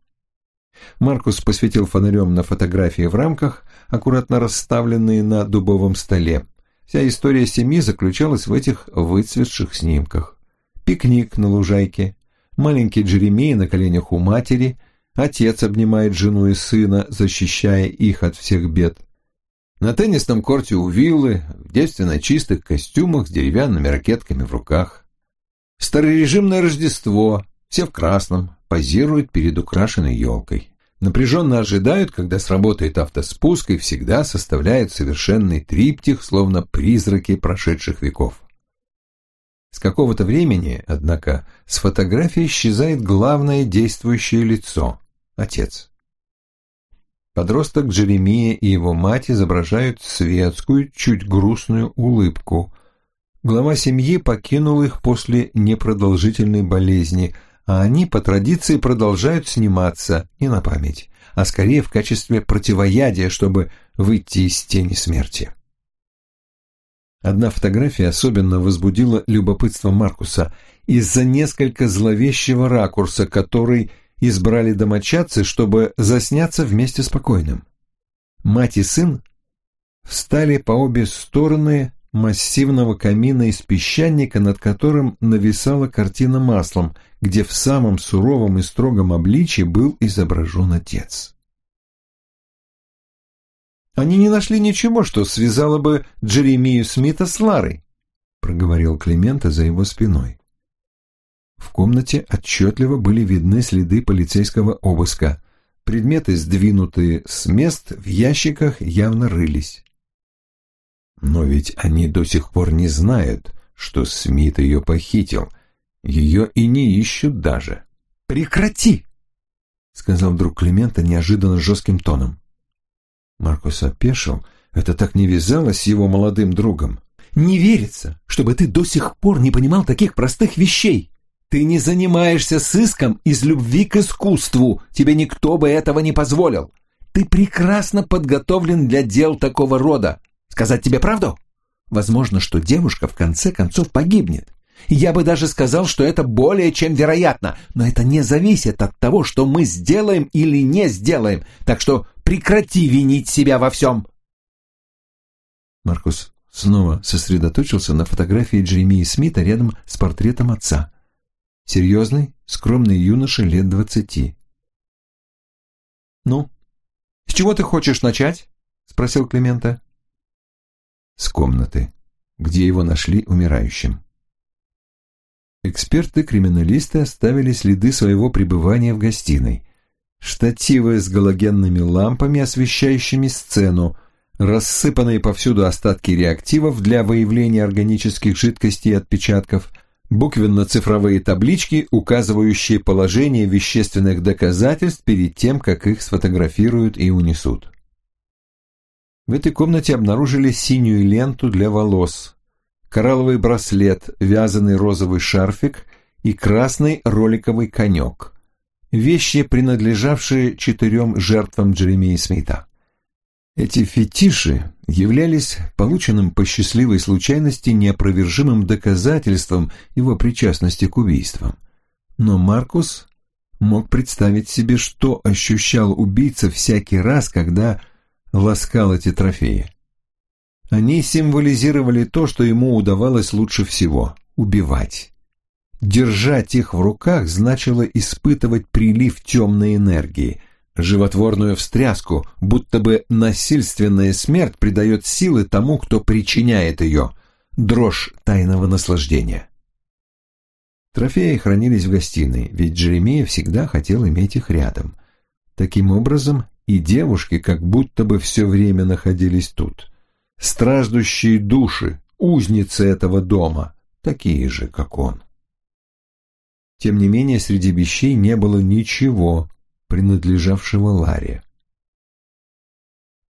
Маркус посветил фонарем на фотографии в рамках, аккуратно расставленные на дубовом столе. Вся история семьи заключалась в этих выцветших снимках. Пикник на лужайке, маленький Джеремей на коленях у матери, отец обнимает жену и сына, защищая их от всех бед. На теннисном корте у виллы, в девственно чистых костюмах с деревянными ракетками в руках. Старорежимное Рождество, все в красном, позируют перед украшенной елкой. Напряженно ожидают, когда сработает автоспуск и всегда составляют совершенный триптих, словно призраки прошедших веков. С какого-то времени, однако, с фотографии исчезает главное действующее лицо – отец. Подросток Джеремия и его мать изображают светскую, чуть грустную улыбку. Глава семьи покинул их после непродолжительной болезни, а они по традиции продолжают сниматься и на память, а скорее в качестве противоядия, чтобы выйти из тени смерти. Одна фотография особенно возбудила любопытство Маркуса из-за несколько зловещего ракурса, который избрали домочадцы, чтобы засняться вместе спокойным. Мать и сын встали по обе стороны массивного камина из песчаника, над которым нависала картина маслом, где в самом суровом и строгом обличье был изображен отец. Они не нашли ничего, что связало бы Джеремию Смита с Ларой, проговорил Климента за его спиной. В комнате отчетливо были видны следы полицейского обыска. Предметы, сдвинутые с мест, в ящиках явно рылись. Но ведь они до сих пор не знают, что Смит ее похитил. Ее и не ищут даже. «Прекрати!» — сказал вдруг Климента неожиданно жестким тоном. Маркус опешил. Это так не вязалось с его молодым другом. «Не верится, чтобы ты до сих пор не понимал таких простых вещей. Ты не занимаешься сыском из любви к искусству. Тебе никто бы этого не позволил. Ты прекрасно подготовлен для дел такого рода. Сказать тебе правду? Возможно, что девушка в конце концов погибнет. Я бы даже сказал, что это более чем вероятно, но это не зависит от того, что мы сделаем или не сделаем, так что прекрати винить себя во всем. Маркус снова сосредоточился на фотографии Джеймии Смита рядом с портретом отца. Серьезный, скромный юноша лет двадцати. «Ну, с чего ты хочешь начать?» — спросил Климента. «С комнаты, где его нашли умирающим». Эксперты-криминалисты оставили следы своего пребывания в гостиной. Штативы с галогенными лампами, освещающими сцену, рассыпанные повсюду остатки реактивов для выявления органических жидкостей и отпечатков, буквенно-цифровые таблички, указывающие положение вещественных доказательств перед тем, как их сфотографируют и унесут. В этой комнате обнаружили синюю ленту для волос, коралловый браслет, вязаный розовый шарфик и красный роликовый конек. Вещи, принадлежавшие четырем жертвам Джеремии Смита. Эти фетиши являлись полученным по счастливой случайности неопровержимым доказательством его причастности к убийствам. Но Маркус мог представить себе, что ощущал убийца всякий раз, когда ласкал эти трофеи. Они символизировали то, что ему удавалось лучше всего – убивать. Держать их в руках значило испытывать прилив темной энергии, животворную встряску, будто бы насильственная смерть придает силы тому, кто причиняет ее, дрожь тайного наслаждения. Трофеи хранились в гостиной, ведь Джеремия всегда хотел иметь их рядом. Таким образом, и девушки как будто бы все время находились тут. Страждущие души, узницы этого дома, такие же, как он. Тем не менее, среди вещей не было ничего, принадлежавшего Ларе.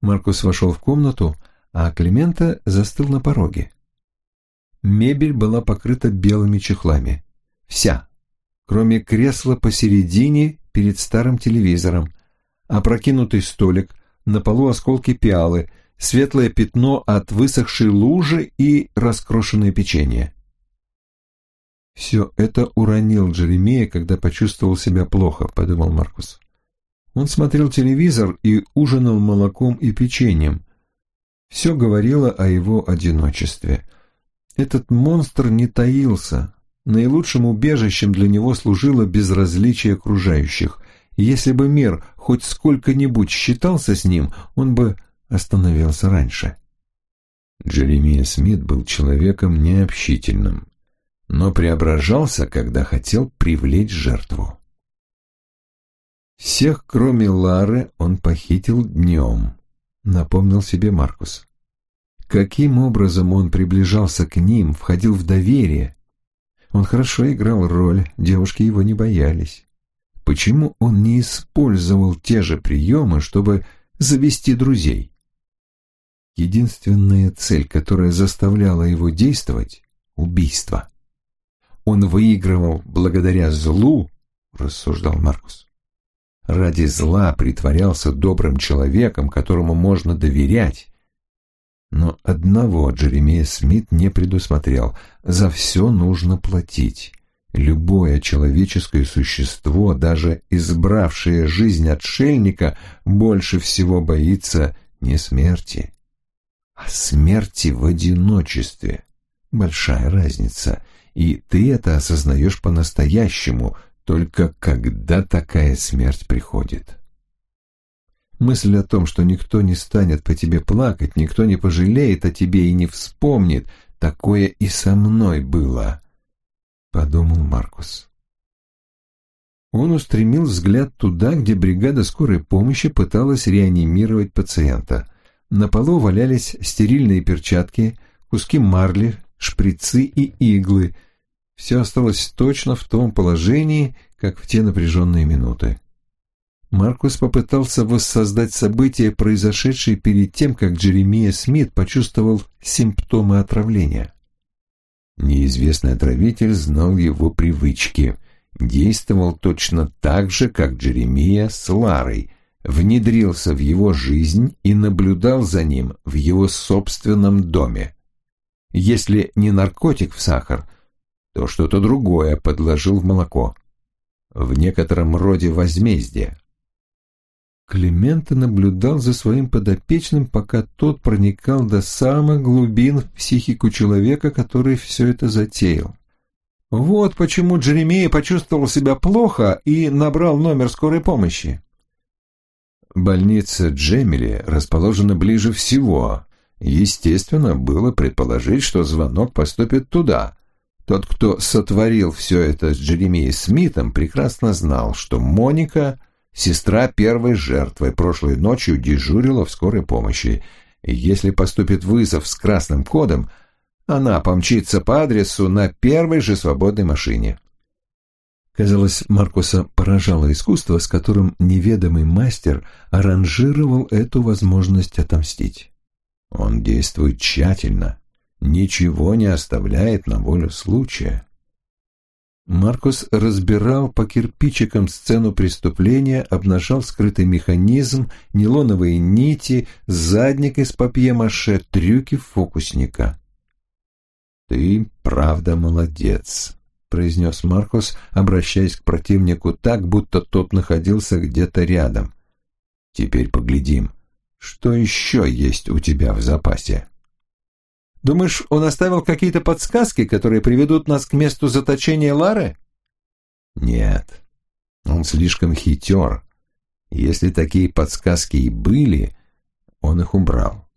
Маркус вошел в комнату, а Климента застыл на пороге. Мебель была покрыта белыми чехлами. Вся, кроме кресла посередине перед старым телевизором, опрокинутый столик, на полу осколки пиалы, светлое пятно от высохшей лужи и раскрошенное печенье. «Все это уронил Джеремея, когда почувствовал себя плохо», — подумал Маркус. Он смотрел телевизор и ужинал молоком и печеньем. Все говорило о его одиночестве. Этот монстр не таился, Наилучшим убежищем для него служило безразличие окружающих. Если бы мир хоть сколько-нибудь считался с ним, он бы остановился раньше. Джеремия Смит был человеком необщительным, но преображался, когда хотел привлечь жертву. Всех, кроме Лары, он похитил днем, напомнил себе Маркус. Каким образом он приближался к ним, входил в доверие, он хорошо играл роль, девушки его не боялись. Почему он не использовал те же приемы, чтобы завести друзей? Единственная цель, которая заставляла его действовать — убийство. Он выигрывал благодаря злу, рассуждал Маркус. Ради зла притворялся добрым человеком, которому можно доверять, но одного Джеремия Смит не предусмотрел. За все нужно платить. Любое человеческое существо, даже избравшее жизнь отшельника, больше всего боится не смерти, а смерти в одиночестве. Большая разница, и ты это осознаешь по-настоящему, только когда такая смерть приходит. Мысль о том, что никто не станет по тебе плакать, никто не пожалеет о тебе и не вспомнит, такое и со мной было, — подумал Маркус. Он устремил взгляд туда, где бригада скорой помощи пыталась реанимировать пациента. На полу валялись стерильные перчатки, куски марли, шприцы и иглы. Все осталось точно в том положении, как в те напряженные минуты. Маркус попытался воссоздать события, произошедшие перед тем, как Джеремия Смит почувствовал симптомы отравления. Неизвестный отравитель знал его привычки, действовал точно так же, как Джеремия с Ларой, внедрился в его жизнь и наблюдал за ним в его собственном доме. Если не наркотик в сахар, то что-то другое подложил в молоко. В некотором роде возмездие. Климента наблюдал за своим подопечным, пока тот проникал до самых глубин в психику человека, который все это затеял. Вот почему Джеремия почувствовал себя плохо и набрал номер скорой помощи. Больница Джемили расположена ближе всего. Естественно, было предположить, что звонок поступит туда. Тот, кто сотворил все это с Джеремией Смитом, прекрасно знал, что Моника — Сестра первой жертвы прошлой ночью дежурила в скорой помощи. И если поступит вызов с красным кодом, она помчится по адресу на первой же свободной машине. Казалось, Маркуса поражало искусство, с которым неведомый мастер аранжировал эту возможность отомстить. Он действует тщательно, ничего не оставляет на волю случая. Маркус разбирал по кирпичикам сцену преступления, обнажал скрытый механизм, нейлоновые нити, задник из папье-маше, трюки фокусника. «Ты, правда, молодец», — произнес Маркус, обращаясь к противнику так, будто тот находился где-то рядом. «Теперь поглядим, что еще есть у тебя в запасе?» Думаешь, он оставил какие-то подсказки, которые приведут нас к месту заточения Лары? Нет, он слишком хитер. Если такие подсказки и были, он их убрал.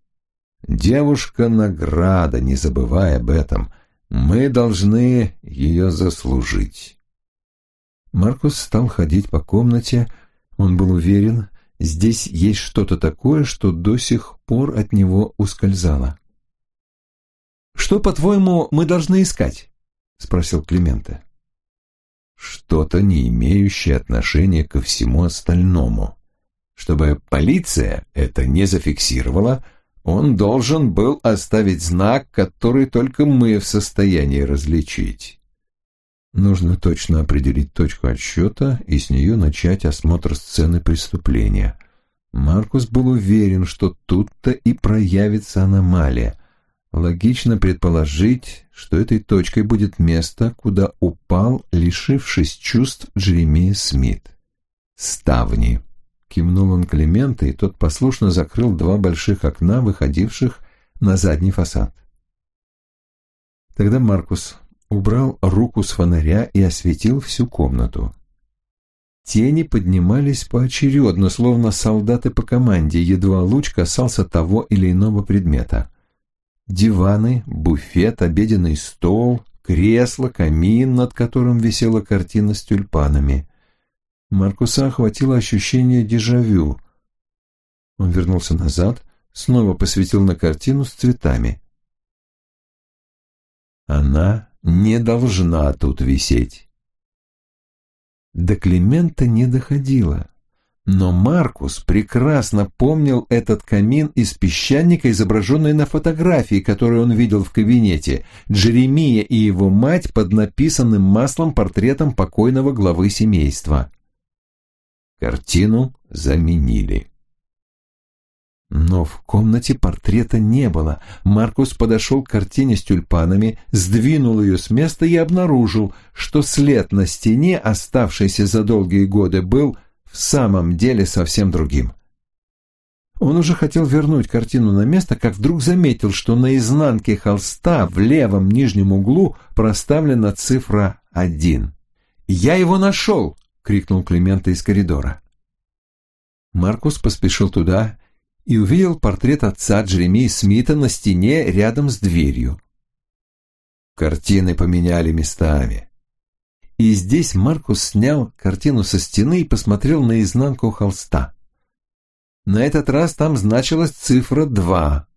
Девушка — награда, не забывай об этом. Мы должны ее заслужить. Маркус стал ходить по комнате. Он был уверен, здесь есть что-то такое, что до сих пор от него ускользало. «Что, по-твоему, мы должны искать?» — спросил Климента. «Что-то, не имеющее отношения ко всему остальному. Чтобы полиция это не зафиксировала, он должен был оставить знак, который только мы в состоянии различить. Нужно точно определить точку отсчета и с нее начать осмотр сцены преступления. Маркус был уверен, что тут-то и проявится аномалия — Логично предположить, что этой точкой будет место, куда упал, лишившись чувств, Джеремия Смит. «Ставни!» — кивнул он Климента, и тот послушно закрыл два больших окна, выходивших на задний фасад. Тогда Маркус убрал руку с фонаря и осветил всю комнату. Тени поднимались поочередно, словно солдаты по команде, едва луч касался того или иного предмета. Диваны, буфет, обеденный стол, кресло, камин, над которым висела картина с тюльпанами. Маркуса охватило ощущение дежавю. Он вернулся назад, снова посветил на картину с цветами. Она не должна тут висеть. До Климента не доходило. Но Маркус прекрасно помнил этот камин из песчаника, изображенный на фотографии, которую он видел в кабинете, Джеремия и его мать под написанным маслом портретом покойного главы семейства. Картину заменили. Но в комнате портрета не было. Маркус подошел к картине с тюльпанами, сдвинул ее с места и обнаружил, что след на стене, оставшийся за долгие годы, был в самом деле совсем другим. Он уже хотел вернуть картину на место, как вдруг заметил, что на изнанке холста в левом нижнем углу проставлена цифра один. «Я его нашел!» — крикнул Климента из коридора. Маркус поспешил туда и увидел портрет отца Джеремии Смита на стене рядом с дверью. Картины поменяли местами. И здесь Маркус снял картину со стены и посмотрел на изнанку холста. На этот раз там значилась цифра два.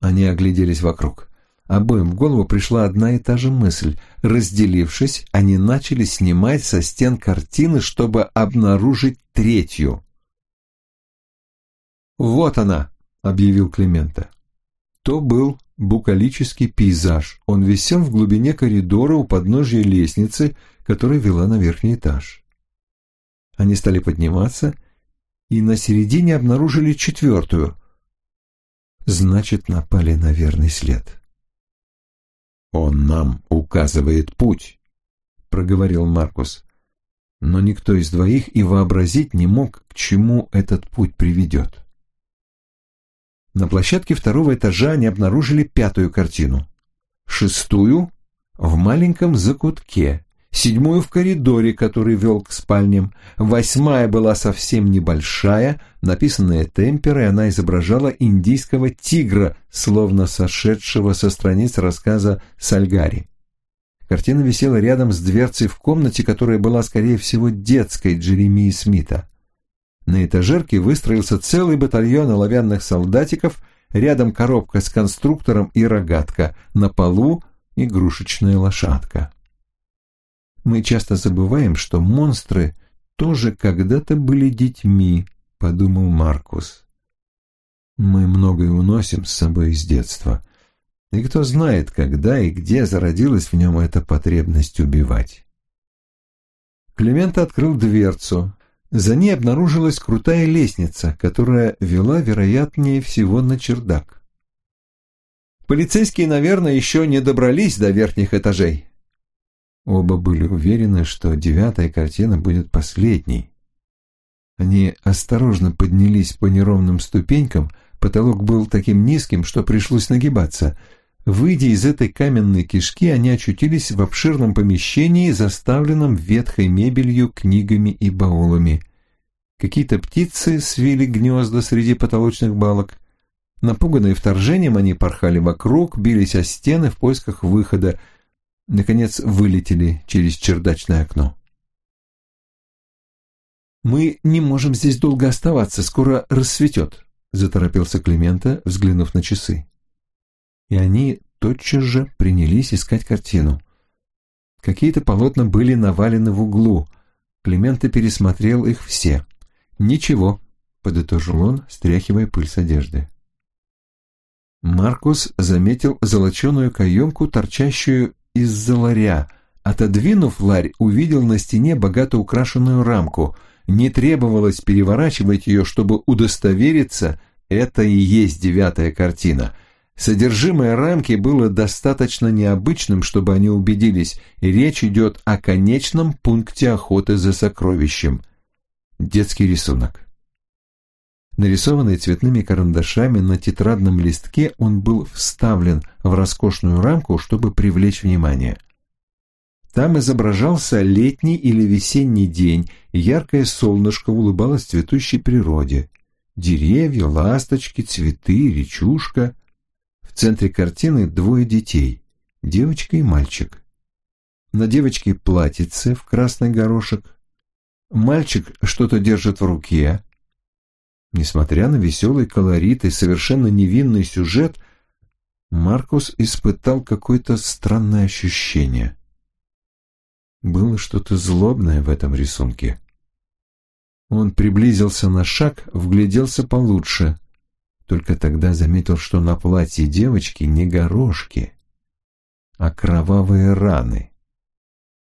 Они огляделись вокруг. Обоим в голову пришла одна и та же мысль. Разделившись, они начали снимать со стен картины, чтобы обнаружить третью. «Вот она», — объявил Климента. То был букалический пейзаж. Он висел в глубине коридора у подножия лестницы, которая вела на верхний этаж. Они стали подниматься и на середине обнаружили четвертую. Значит, напали на верный след. «Он нам указывает путь», — проговорил Маркус. Но никто из двоих и вообразить не мог, к чему этот путь приведет. На площадке второго этажа они обнаружили пятую картину. Шестую в маленьком закутке, седьмую в коридоре, который вел к спальням, восьмая была совсем небольшая, написанная темперой, она изображала индийского тигра, словно сошедшего со страниц рассказа Сальгари. Картина висела рядом с дверцей в комнате, которая была, скорее всего, детской Джеремии Смита. На этажерке выстроился целый батальон оловянных солдатиков, рядом коробка с конструктором и рогатка, на полу игрушечная лошадка. Мы часто забываем, что монстры тоже когда-то были детьми, подумал Маркус. Мы многое уносим с собой из детства. И кто знает, когда и где зародилась в нем эта потребность убивать. Климент открыл дверцу. За ней обнаружилась крутая лестница, которая вела, вероятнее всего, на чердак. Полицейские, наверное, еще не добрались до верхних этажей. Оба были уверены, что девятая картина будет последней. Они осторожно поднялись по неровным ступенькам, потолок был таким низким, что пришлось нагибаться – Выйдя из этой каменной кишки, они очутились в обширном помещении, заставленном ветхой мебелью, книгами и баулами. Какие-то птицы свили гнезда среди потолочных балок. Напуганные вторжением, они порхали вокруг, бились о стены в поисках выхода. Наконец вылетели через чердачное окно. «Мы не можем здесь долго оставаться, скоро рассветет», — заторопился Климента, взглянув на часы и они тотчас же принялись искать картину. Какие-то полотна были навалены в углу. Клименто пересмотрел их все. «Ничего», — подытожил он, стряхивая пыль с одежды. Маркус заметил золоченую каемку, торчащую из-за ларя. Отодвинув ларь, увидел на стене богато украшенную рамку. Не требовалось переворачивать ее, чтобы удостовериться, это и есть девятая картина — Содержимое рамки было достаточно необычным, чтобы они убедились, речь идет о конечном пункте охоты за сокровищем. Детский рисунок. Нарисованный цветными карандашами на тетрадном листке, он был вставлен в роскошную рамку, чтобы привлечь внимание. Там изображался летний или весенний день, яркое солнышко улыбалось цветущей природе. Деревья, ласточки, цветы, речушка. В центре картины двое детей, девочка и мальчик. На девочке платьице в красный горошек. Мальчик что-то держит в руке. Несмотря на веселый колорит и совершенно невинный сюжет, Маркус испытал какое-то странное ощущение. Было что-то злобное в этом рисунке. Он приблизился на шаг, вгляделся получше — только тогда заметил, что на платье девочки не горошки, а кровавые раны,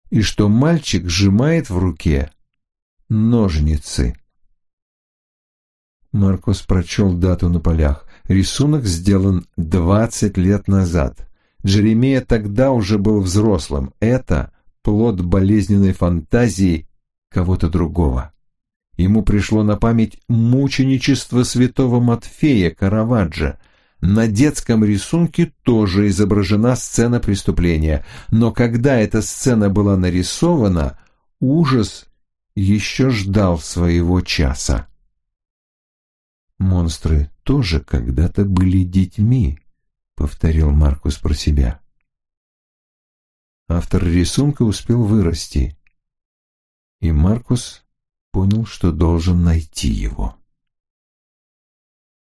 и что мальчик сжимает в руке ножницы. Маркос прочел дату на полях. Рисунок сделан двадцать лет назад. Джеремия тогда уже был взрослым. Это плод болезненной фантазии кого-то другого. Ему пришло на память мученичество святого Матфея Караваджо. На детском рисунке тоже изображена сцена преступления, но когда эта сцена была нарисована, ужас еще ждал своего часа. «Монстры тоже когда-то были детьми», — повторил Маркус про себя. Автор рисунка успел вырасти, и Маркус понял, что должен найти его.